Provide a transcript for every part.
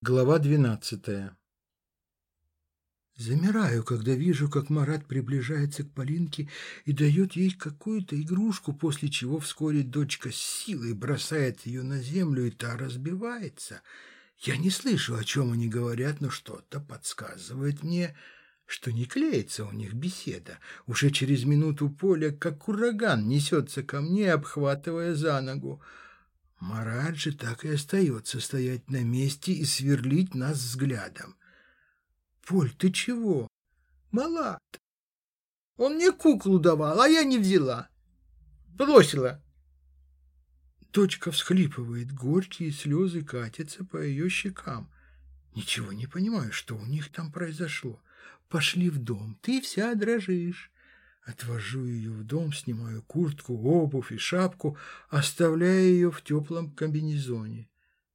Глава двенадцатая Замираю, когда вижу, как Марат приближается к Полинке и дает ей какую-то игрушку, после чего вскоре дочка с силой бросает ее на землю, и та разбивается. Я не слышу, о чем они говорят, но что-то подсказывает мне, что не клеится у них беседа. Уже через минуту Поля, как ураган, несется ко мне, обхватывая за ногу. Марат же так и остается стоять на месте и сверлить нас взглядом. «Поль, ты чего?» «Малат. Он мне куклу давал, а я не взяла. Бросила». Дочка всхлипывает, горькие слезы катятся по ее щекам. Ничего не понимаю, что у них там произошло. Пошли в дом, ты вся дрожишь. Отвожу ее в дом, снимаю куртку, обувь и шапку, оставляя ее в теплом комбинезоне.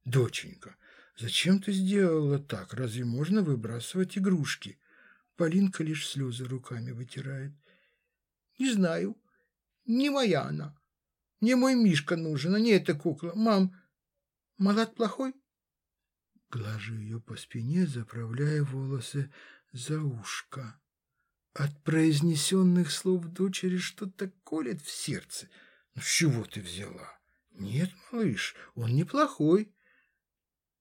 «Доченька, зачем ты сделала так? Разве можно выбрасывать игрушки?» Полинка лишь слезы руками вытирает. «Не знаю. Не моя она. Мне мой Мишка нужен, а не эта кукла. Мам, Малат плохой?» Глажу ее по спине, заправляя волосы за ушко. От произнесенных слов дочери что-то колет в сердце. Ну, с чего ты взяла? Нет, малыш, он неплохой.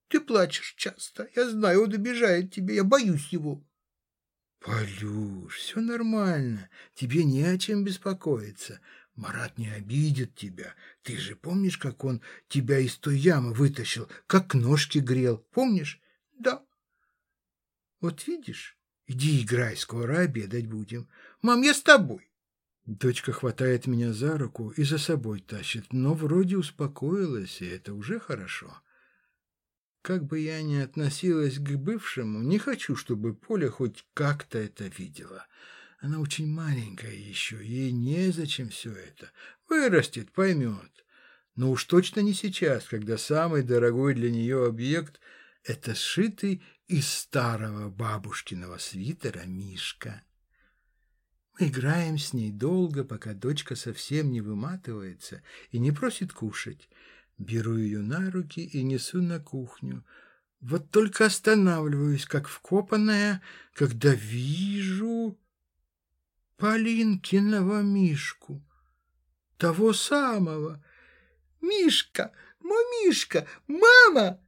Ты плачешь часто. Я знаю, он обижает тебя. Я боюсь его. Полюш, все нормально. Тебе не о чем беспокоиться. Марат не обидит тебя. Ты же помнишь, как он тебя из той ямы вытащил, как ножки грел? Помнишь? Да. Вот видишь, Иди играй, скоро обедать будем. Мам, я с тобой. Дочка хватает меня за руку и за собой тащит, но вроде успокоилась, и это уже хорошо. Как бы я ни относилась к бывшему, не хочу, чтобы Поля хоть как-то это видела. Она очень маленькая еще, ей незачем все это. Вырастет, поймет. Но уж точно не сейчас, когда самый дорогой для нее объект — это сшитый из старого бабушкиного свитера Мишка. Мы играем с ней долго, пока дочка совсем не выматывается и не просит кушать. Беру ее на руки и несу на кухню. Вот только останавливаюсь, как вкопанная, когда вижу Полинкиного Мишку. Того самого. «Мишка! Мой Мишка! Мама!»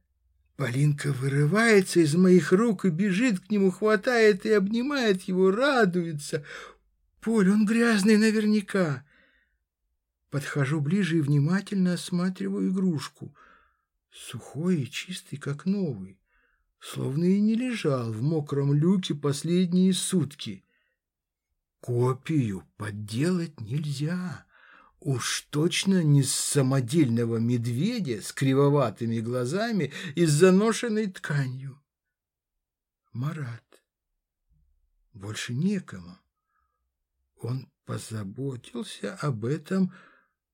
Полинка вырывается из моих рук и бежит к нему, хватает и обнимает его, радуется. Поль, он грязный наверняка. Подхожу ближе и внимательно осматриваю игрушку. Сухой и чистый, как новый. Словно и не лежал в мокром люке последние сутки. Копию подделать нельзя. Уж точно не с самодельного медведя с кривоватыми глазами и с заношенной тканью. Марат. Больше некому. Он позаботился об этом,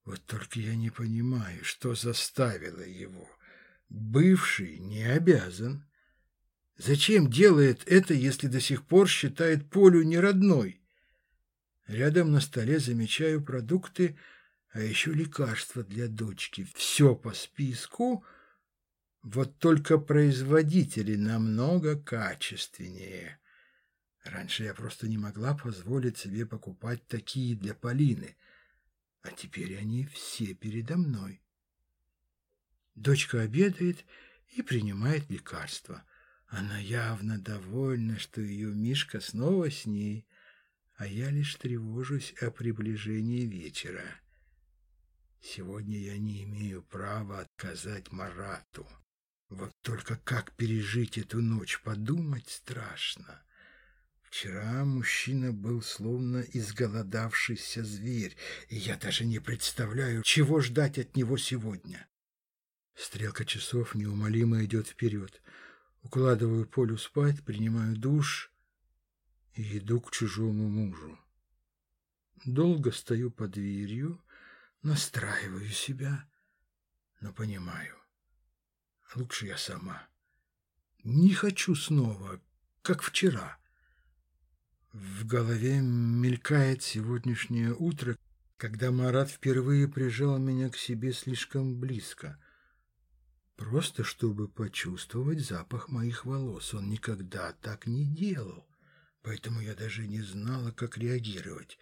вот только я не понимаю, что заставило его. Бывший не обязан. Зачем делает это, если до сих пор считает Полю неродной? Рядом на столе замечаю продукты, а еще лекарства для дочки. Все по списку, вот только производители намного качественнее. Раньше я просто не могла позволить себе покупать такие для Полины, а теперь они все передо мной. Дочка обедает и принимает лекарства. Она явно довольна, что ее Мишка снова с ней, а я лишь тревожусь о приближении вечера. Сегодня я не имею права отказать Марату. Вот только как пережить эту ночь, подумать страшно. Вчера мужчина был словно изголодавшийся зверь, и я даже не представляю, чего ждать от него сегодня. Стрелка часов неумолимо идет вперед. Укладываю Полю спать, принимаю душ и иду к чужому мужу. Долго стою под дверью, Настраиваю себя, но понимаю. Лучше я сама. Не хочу снова, как вчера. В голове мелькает сегодняшнее утро, когда Марат впервые прижал меня к себе слишком близко. Просто чтобы почувствовать запах моих волос. Он никогда так не делал. Поэтому я даже не знала, как реагировать.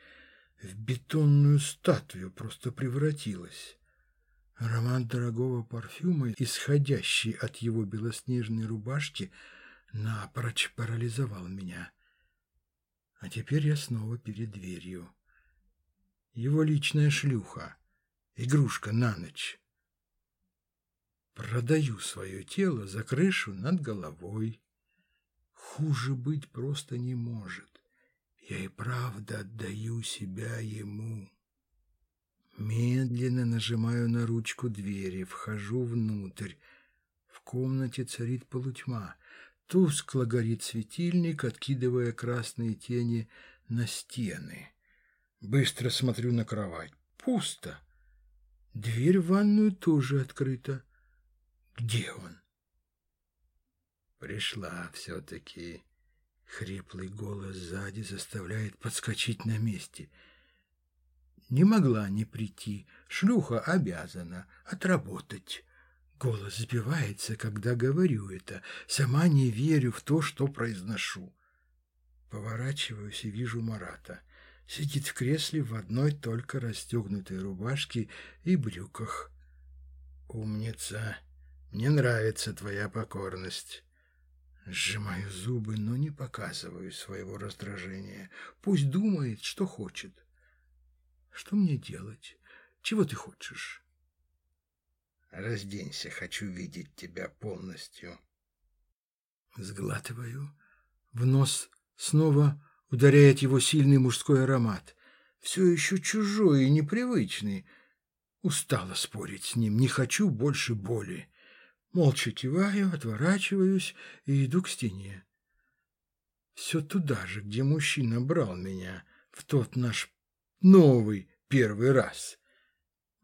В бетонную статую просто превратилась. Аромат дорогого парфюма, исходящий от его белоснежной рубашки, напрочь парализовал меня. А теперь я снова перед дверью. Его личная шлюха, игрушка на ночь. Продаю свое тело за крышу над головой. Хуже быть просто не может. Я и правда отдаю себя ему. Медленно нажимаю на ручку двери, вхожу внутрь. В комнате царит полутьма. Тускло горит светильник, откидывая красные тени на стены. Быстро смотрю на кровать. Пусто. Дверь в ванную тоже открыта. Где он? Пришла все-таки. Хриплый голос сзади заставляет подскочить на месте. Не могла не прийти. Шлюха обязана отработать. Голос сбивается, когда говорю это. Сама не верю в то, что произношу. Поворачиваюсь и вижу Марата. Сидит в кресле в одной только расстегнутой рубашке и брюках. «Умница! Мне нравится твоя покорность». Сжимаю зубы, но не показываю своего раздражения. Пусть думает, что хочет. Что мне делать? Чего ты хочешь? Разденься, хочу видеть тебя полностью. Сглатываю. В нос снова ударяет его сильный мужской аромат. Все еще чужой и непривычный. Устала спорить с ним, не хочу больше боли. Молча киваю, отворачиваюсь и иду к стене. Все туда же, где мужчина брал меня, в тот наш новый первый раз.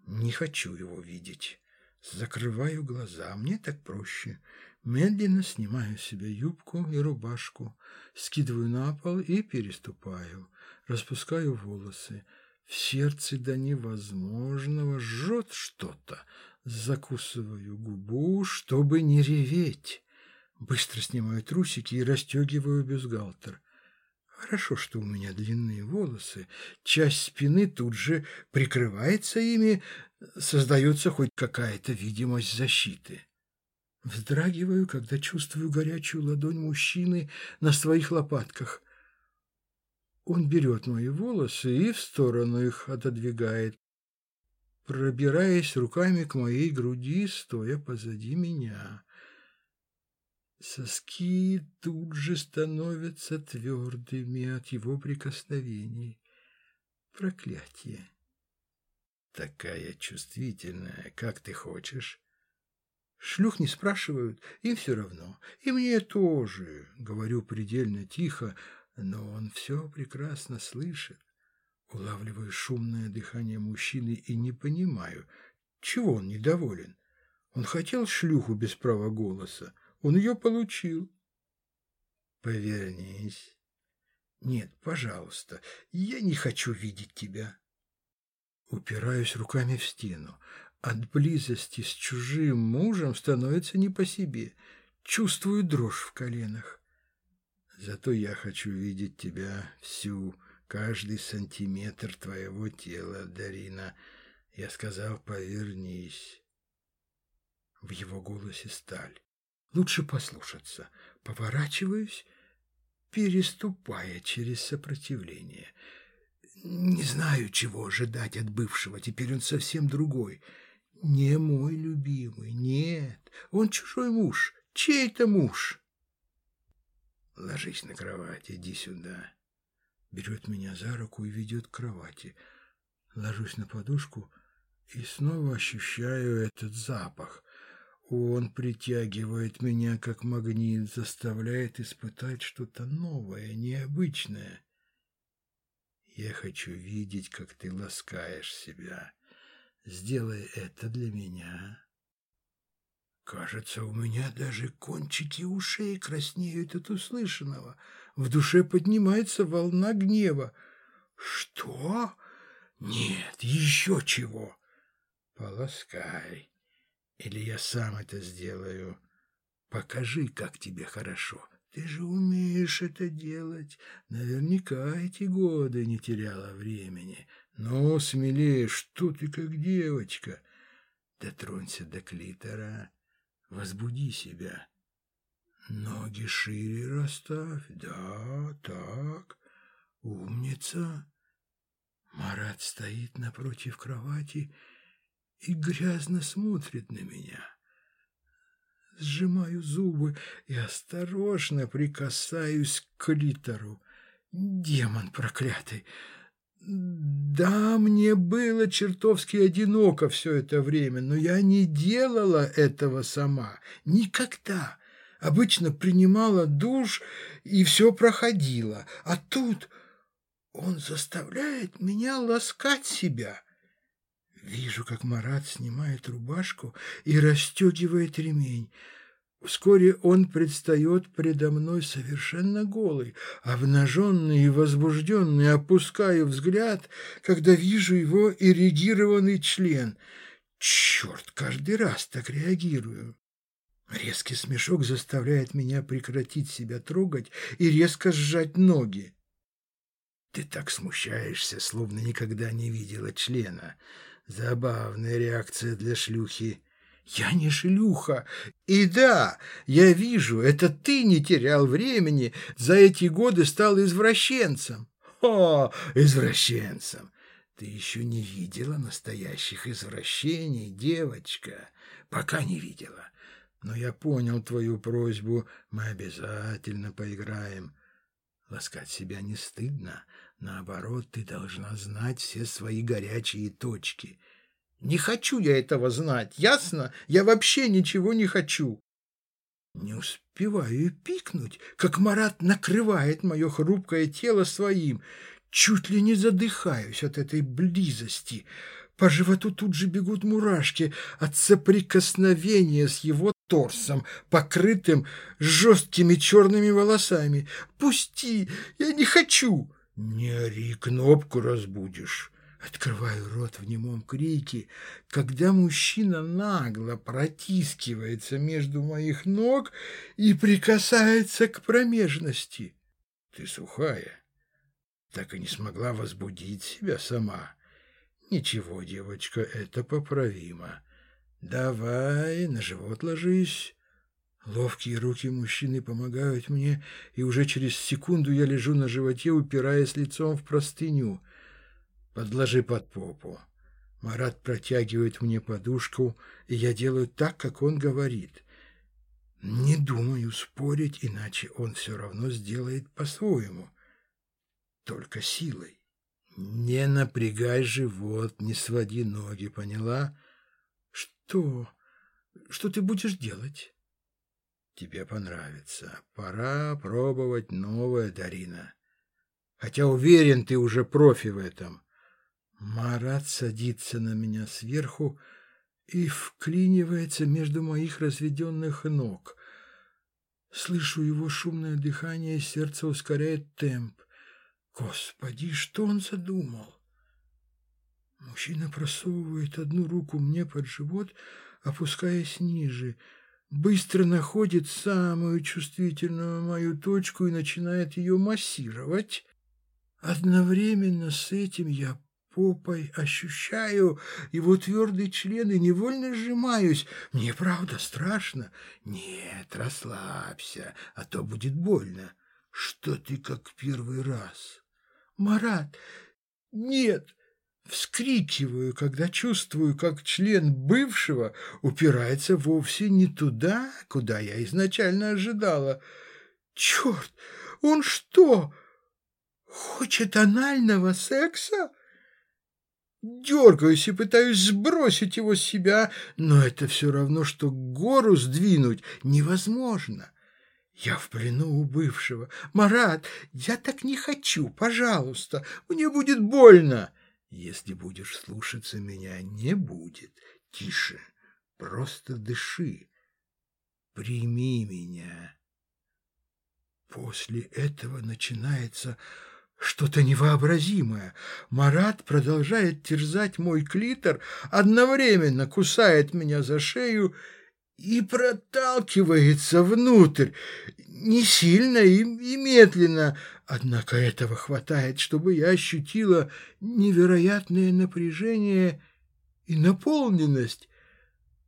Не хочу его видеть. Закрываю глаза, мне так проще. Медленно снимаю себе юбку и рубашку, скидываю на пол и переступаю. Распускаю волосы. В сердце до невозможного жжет что-то. Закусываю губу, чтобы не реветь. Быстро снимаю трусики и расстегиваю бюстгальтер. Хорошо, что у меня длинные волосы. Часть спины тут же прикрывается ими, создается хоть какая-то видимость защиты. Вздрагиваю, когда чувствую горячую ладонь мужчины на своих лопатках. Он берет мои волосы и в сторону их отодвигает пробираясь руками к моей груди, стоя позади меня. Соски тут же становятся твердыми от его прикосновений. Проклятие! Такая чувствительная, как ты хочешь. Шлюх не спрашивают, им все равно. И мне тоже, говорю предельно тихо, но он все прекрасно слышит. Улавливаю шумное дыхание мужчины и не понимаю, чего он недоволен. Он хотел шлюху без права голоса. Он ее получил. Повернись. Нет, пожалуйста, я не хочу видеть тебя. Упираюсь руками в стену. От близости с чужим мужем становится не по себе. Чувствую дрожь в коленах. Зато я хочу видеть тебя всю, каждый сантиметр твоего тела, Дарина. Я сказал, повернись. В его голосе сталь. Лучше послушаться. Поворачиваюсь, переступая через сопротивление. Не знаю, чего ожидать от бывшего. Теперь он совсем другой. Не мой любимый, нет. Он чужой муж, чей-то муж. Ложись на кровать, иди сюда берет меня за руку и ведет к кровати. Ложусь на подушку и снова ощущаю этот запах. Он притягивает меня, как магнит, заставляет испытать что-то новое, необычное. Я хочу видеть, как ты ласкаешь себя. Сделай это для меня. Кажется, у меня даже кончики ушей краснеют от услышанного. В душе поднимается волна гнева. Что? Нет, еще чего. Полоскай. Или я сам это сделаю. Покажи, как тебе хорошо. Ты же умеешь это делать. Наверняка эти годы не теряла времени. Ну, смелее, что ты как девочка. Дотронься до клитора. Возбуди себя. Ноги шире расставь. Да, так. Умница. Марат стоит напротив кровати и грязно смотрит на меня. Сжимаю зубы и осторожно прикасаюсь к клитору. Демон проклятый! Да, мне было чертовски одиноко все это время, но я не делала этого сама. Никогда. Обычно принимала душ, и все проходило. А тут он заставляет меня ласкать себя. Вижу, как Марат снимает рубашку и расстегивает ремень. Вскоре он предстает предо мной совершенно голый, обнаженный и возбужденный, опускаю взгляд, когда вижу его эрегированный член. Черт, каждый раз так реагирую. Резкий смешок заставляет меня прекратить себя трогать и резко сжать ноги. Ты так смущаешься, словно никогда не видела члена. Забавная реакция для шлюхи. Я не шлюха. И да, я вижу, это ты не терял времени, за эти годы стал извращенцем. О, извращенцем. Ты еще не видела настоящих извращений, девочка. Пока не видела. Но я понял твою просьбу, мы обязательно поиграем. Ласкать себя не стыдно. Наоборот, ты должна знать все свои горячие точки. Не хочу я этого знать, ясно? Я вообще ничего не хочу. Не успеваю пикнуть, как Марат накрывает мое хрупкое тело своим. Чуть ли не задыхаюсь от этой близости. По животу тут же бегут мурашки от соприкосновения с его торсом, покрытым жесткими черными волосами. «Пусти! Я не хочу!» «Не ори, кнопку разбудишь!» Открываю рот в немом крике, когда мужчина нагло протискивается между моих ног и прикасается к промежности. Ты сухая, так и не смогла возбудить себя сама. Ничего, девочка, это поправимо. Давай, на живот ложись. Ловкие руки мужчины помогают мне, и уже через секунду я лежу на животе, упираясь лицом в простыню. Подложи под попу. Марат протягивает мне подушку, и я делаю так, как он говорит. Не думаю спорить, иначе он все равно сделает по-своему. Только силой. Не напрягай живот, не своди ноги, поняла? Что? Что ты будешь делать? Тебе понравится. Пора пробовать новое, Дарина. Хотя уверен, ты уже профи в этом. Марат садится на меня сверху и вклинивается между моих разведенных ног. Слышу его шумное дыхание, сердце ускоряет темп. Господи, что он задумал? Мужчина просовывает одну руку мне под живот, опускаясь ниже, быстро находит самую чувствительную мою точку и начинает ее массировать. Одновременно с этим я попой ощущаю его твердый член и невольно сжимаюсь. Мне правда страшно? Нет, расслабься, а то будет больно. Что ты как первый раз? Марат, нет, вскрикиваю, когда чувствую, как член бывшего упирается вовсе не туда, куда я изначально ожидала. Черт, он что, хочет анального секса? Дергаюсь и пытаюсь сбросить его с себя, но это все равно, что гору сдвинуть невозможно. Я в плену у бывшего. «Марат, я так не хочу, пожалуйста, мне будет больно». «Если будешь слушаться меня, не будет. Тише, просто дыши. Прими меня». После этого начинается Что-то невообразимое. Марат продолжает терзать мой клитор, одновременно кусает меня за шею и проталкивается внутрь. Не сильно и, и медленно, однако этого хватает, чтобы я ощутила невероятное напряжение и наполненность.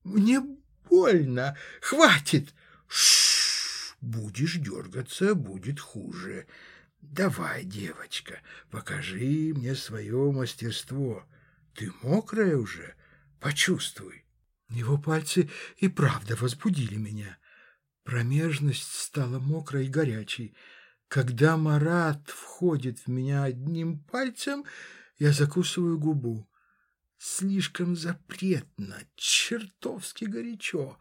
Мне больно. Хватит. Шш, будешь дергаться, будет хуже. Давай, девочка, покажи мне свое мастерство. Ты мокрая уже? Почувствуй. Его пальцы и правда возбудили меня. Промежность стала мокрой и горячей. Когда Марат входит в меня одним пальцем, я закусываю губу. Слишком запретно, чертовски горячо.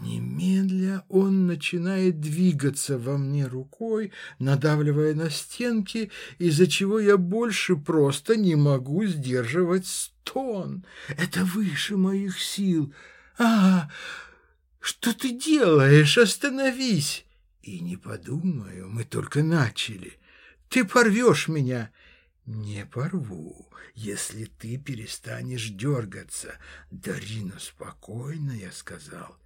Немедля он начинает двигаться во мне рукой, надавливая на стенки, из-за чего я больше просто не могу сдерживать стон. Это выше моих сил. А, что ты делаешь? Остановись! И не подумаю, мы только начали. Ты порвешь меня. Не порву, если ты перестанешь дергаться. Дарина, спокойно, я сказал.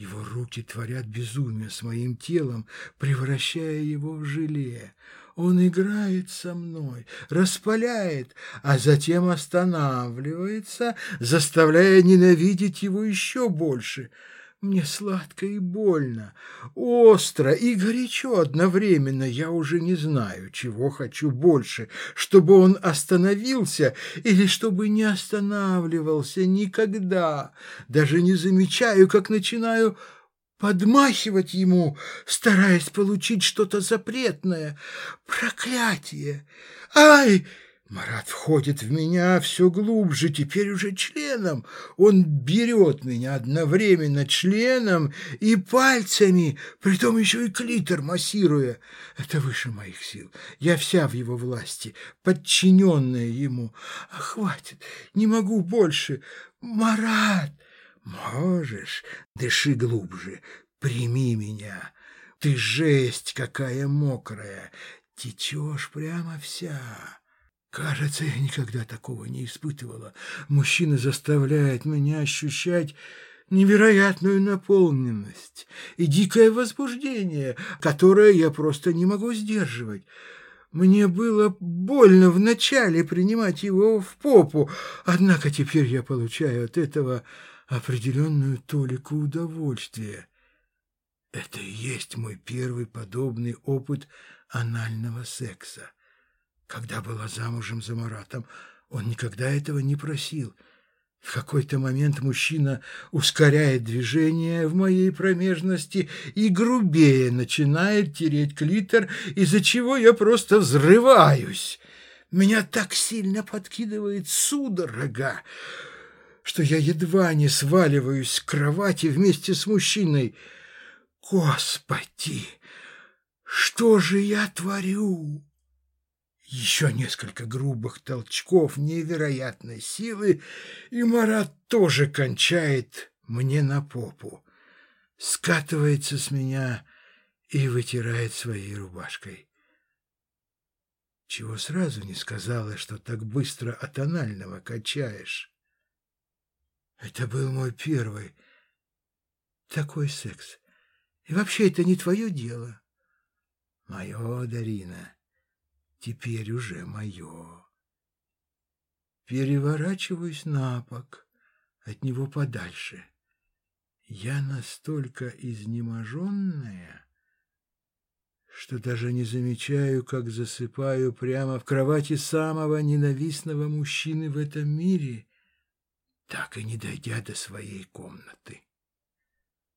Его руки творят безумие с моим телом, превращая его в желе. Он играет со мной, распаляет, а затем останавливается, заставляя ненавидеть его еще больше — мне сладко и больно, остро и горячо одновременно. Я уже не знаю, чего хочу больше, чтобы он остановился или чтобы не останавливался никогда. Даже не замечаю, как начинаю подмахивать ему, стараясь получить что-то запретное. Проклятие! Ай! Марат входит в меня все глубже, теперь уже членом. Он берет меня одновременно членом и пальцами, притом еще и клитор массируя. Это выше моих сил. Я вся в его власти, подчиненная ему. А хватит, не могу больше. Марат! Можешь, дыши глубже, прими меня. Ты жесть какая мокрая, течешь прямо вся. Кажется, я никогда такого не испытывала. Мужчина заставляет меня ощущать невероятную наполненность и дикое возбуждение, которое я просто не могу сдерживать. Мне было больно вначале принимать его в попу, однако теперь я получаю от этого определенную толику удовольствия. Это и есть мой первый подобный опыт анального секса. Когда была замужем за Маратом, он никогда этого не просил. В какой-то момент мужчина ускоряет движение в моей промежности и грубее начинает тереть клитор, из-за чего я просто взрываюсь. Меня так сильно подкидывает судорога, что я едва не сваливаюсь с кровати вместе с мужчиной. Господи, что же я творю? Еще несколько грубых толчков невероятной силы, и Марат тоже кончает мне на попу, скатывается с меня и вытирает своей рубашкой. Чего сразу не сказала, что так быстро от анального качаешь. Это был мой первый такой секс. И вообще это не твое дело. Мое, Дарина теперь уже мое. Переворачиваюсь на бок, от него подальше. Я настолько изнеможенная, что даже не замечаю, как засыпаю прямо в кровати самого ненавистного мужчины в этом мире, так и не дойдя до своей комнаты.